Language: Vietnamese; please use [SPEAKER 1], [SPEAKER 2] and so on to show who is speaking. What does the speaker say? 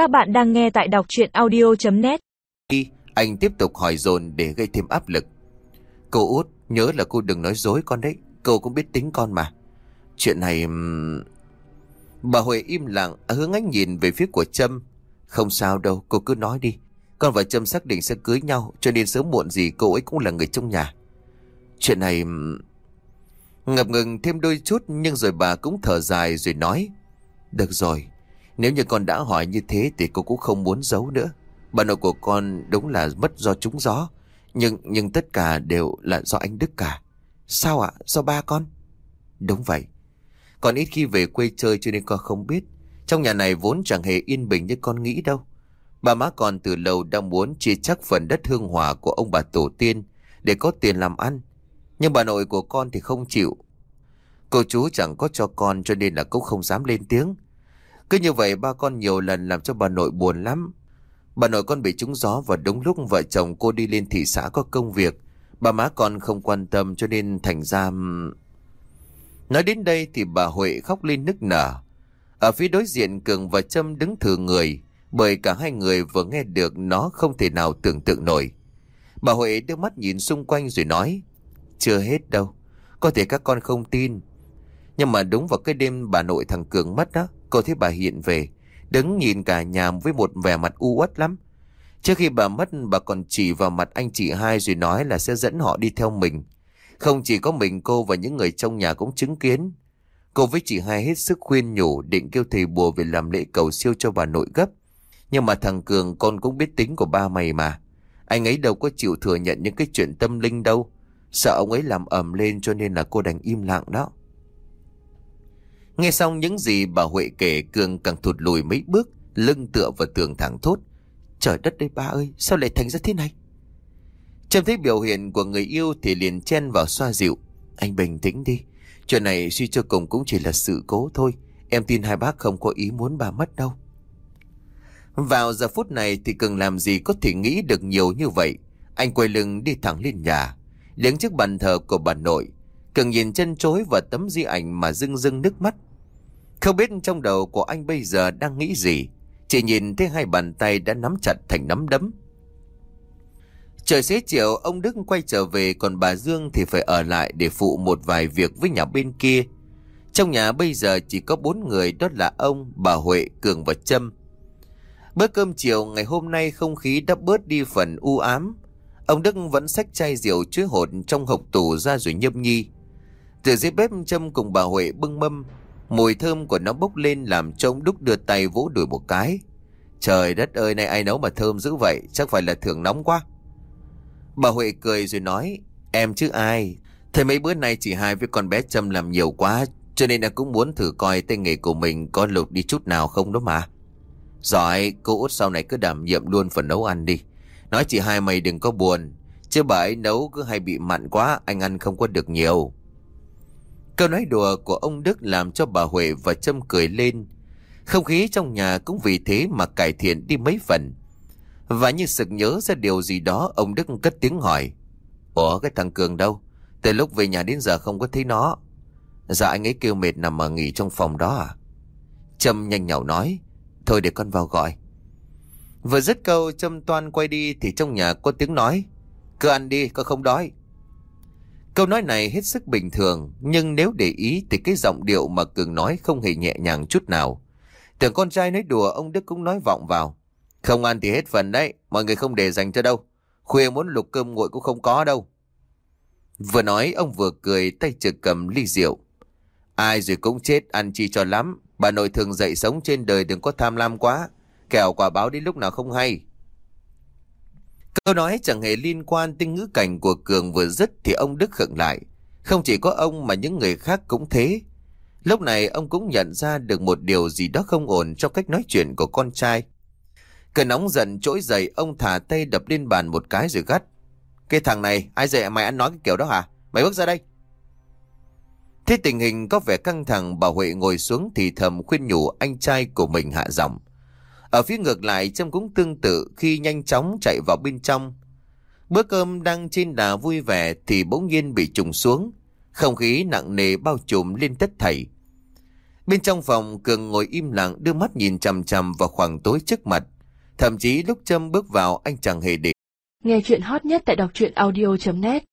[SPEAKER 1] Các bạn đang nghe tại đọc chuyện audio.net
[SPEAKER 2] Anh tiếp tục hỏi dồn để gây thêm áp lực. Cô út, nhớ là cô đừng nói dối con đấy. Cô cũng biết tính con mà. Chuyện này... Bà Huệ im lặng, hướng ánh nhìn về phía của Trâm. Không sao đâu, cô cứ nói đi. Con và Trâm xác định sẽ cưới nhau, cho nên sớm muộn gì cô ấy cũng là người trong nhà. Chuyện này... Ngập ngừng thêm đôi chút nhưng rồi bà cũng thở dài rồi nói. Được rồi, nếu như con đã hỏi như thế thì cô cũng không muốn giấu nữa. Bà nội của con đúng là mất do trúng gió. Nhưng nhưng tất cả đều là do anh Đức cả. Sao ạ? Do ba con? Đúng vậy. Con ít khi về quê chơi cho nên con không biết. Trong nhà này vốn chẳng hề yên bình như con nghĩ đâu. Bà má con từ lâu đang muốn chia chắc phần đất hương hòa của ông bà tổ tiên để có tiền làm ăn. Nhưng bà nội của con thì không chịu. Cô chú chẳng có cho con cho nên là cũng không dám lên tiếng. Cứ như vậy ba con nhiều lần làm cho bà nội buồn lắm. Bà nội con bị trúng gió và đúng lúc vợ chồng cô đi lên thị xã có công việc. Bà má con không quan tâm cho nên thành ra... Nói đến đây thì bà Huệ khóc lên nức nở. Ở phía đối diện Cường và Trâm đứng thừa người bởi cả hai người vừa nghe được nó không thể nào tưởng tượng nổi. Bà Huệ đưa mắt nhìn xung quanh rồi nói Chưa hết đâu, có thể các con không tin. Nhưng mà đúng vào cái đêm bà nội thằng Cường mất đó, cô thấy bà hiện về, đứng nhìn cả nhà với một vẻ mặt u uất lắm. Trước khi bà mất bà còn chỉ vào mặt anh chị hai rồi nói là sẽ dẫn họ đi theo mình. Không chỉ có mình cô và những người trong nhà cũng chứng kiến. Cô với chị hai hết sức khuyên nhủ định kêu thầy bùa về làm lễ cầu siêu cho bà nội gấp. Nhưng mà thằng Cường con cũng biết tính của ba mày mà. Anh ấy đâu có chịu thừa nhận những cái chuyện tâm linh đâu. Sợ ông ấy làm ầm lên cho nên là cô đành im lặng đó. Nghe xong những gì bà Huệ kể Cường càng thụt lùi mấy bước, lưng tựa vào tường thẳng thốt. Trời đất đây ba ơi, sao lại thành ra thế này? Trông thấy biểu hiện của người yêu thì liền chen vào xoa dịu. Anh bình tĩnh đi, chuyện này suy cho cùng cũng chỉ là sự cố thôi. Em tin hai bác không có ý muốn bà mất đâu. Vào giờ phút này thì Cường làm gì có thể nghĩ được nhiều như vậy. Anh quay lưng đi thẳng lên nhà, đứng trước bàn thờ của bà nội. Cường nhìn chân chối vào tấm di ảnh mà rưng rưng nước mắt. Không biết trong đầu của anh bây giờ đang nghĩ gì. Chỉ nhìn thấy hai bàn tay đã nắm chặt thành nắm đấm. Trời xế chiều, ông Đức quay trở về còn bà Dương thì phải ở lại để phụ một vài việc với nhà bên kia. Trong nhà bây giờ chỉ có bốn người đó là ông, bà Huệ, Cường và Trâm. Bữa cơm chiều ngày hôm nay không khí đã bớt đi phần u ám. Ông Đức vẫn xách chai rượu chứa hột trong hộp tủ ra rồi nhâm nhi. Từ dưới bếp Trâm cùng bà Huệ bưng mâm. Mùi thơm của nó bốc lên làm trông đúc đưa tay vỗ đuổi một cái. Trời đất ơi, này ai nấu mà thơm dữ vậy, chắc phải là thường nóng quá. Bà Huệ cười rồi nói, em chứ ai. Thế mấy bữa nay chị hai với con bé Trâm làm nhiều quá, cho nên em cũng muốn thử coi tay nghề của mình có lục đi chút nào không đó mà. Giỏi, cô út sau này cứ đảm nhiệm luôn phần nấu ăn đi. Nói chị hai mày đừng có buồn, chứ bà ấy nấu cứ hay bị mặn quá, anh ăn không có được nhiều. Câu nói đùa của ông Đức làm cho bà Huệ và Trâm cười lên. Không khí trong nhà cũng vì thế mà cải thiện đi mấy phần. Và như sực nhớ ra điều gì đó, ông Đức cất tiếng hỏi. Ủa cái thằng Cường đâu? Từ lúc về nhà đến giờ không có thấy nó. Dạ anh ấy kêu mệt nằm mà nghỉ trong phòng đó à? Trâm nhanh nhảu nói. Thôi để con vào gọi. Vừa dứt câu Trâm toan quay đi thì trong nhà có tiếng nói. Cứ ăn đi, con không đói. Câu nói này hết sức bình thường, nhưng nếu để ý thì cái giọng điệu mà Cường nói không hề nhẹ nhàng chút nào. Tưởng con trai nói đùa, ông Đức cũng nói vọng vào. Không ăn thì hết phần đấy, mọi người không để dành cho đâu. Khuya muốn lục cơm nguội cũng không có đâu. Vừa nói ông vừa cười tay trực cầm ly rượu. Ai rồi cũng chết ăn chi cho lắm. Bà nội thường dậy sống trên đời đừng có tham lam quá. Kẻo quả báo đến lúc nào không hay. Câu nói chẳng hề liên quan tới ngữ cảnh của Cường vừa dứt thì ông Đức khựng lại. Không chỉ có ông mà những người khác cũng thế. Lúc này ông cũng nhận ra được một điều gì đó không ổn trong cách nói chuyện của con trai. Cơn nóng giận trỗi dậy, ông thả tay đập lên bàn một cái rồi gắt. Cái thằng này, ai dạy mày ăn nói cái kiểu đó hả? Mày bước ra đây. Thế tình hình có vẻ căng thẳng, bà Huệ ngồi xuống thì thầm khuyên nhủ anh trai của mình hạ giọng. Ở phía ngược lại, Trâm cũng tương tự khi nhanh chóng chạy vào bên trong. Bữa cơm đang trên đà vui vẻ thì bỗng nhiên bị trùng xuống. Không khí nặng nề bao trùm lên tất thảy. Bên trong phòng, Cường ngồi im lặng, đưa mắt nhìn chằm chằm vào khoảng tối trước mặt. Thậm chí lúc Trâm bước vào, anh chẳng hề để.
[SPEAKER 3] Nghe chuyện hot nhất tại đọc truyện audio.net